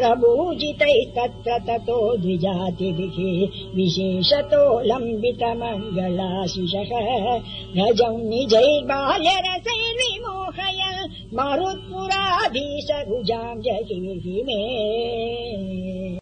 प्रभूजितैस्तत्र ततो द्विजातिभिः विशेषतो लम्बित मङ्गलाशिषः निजैर्बाल्यरसैर्विमोहय निजैर्माज रसे विमोहय मरुत्पुराधीश भुजाम्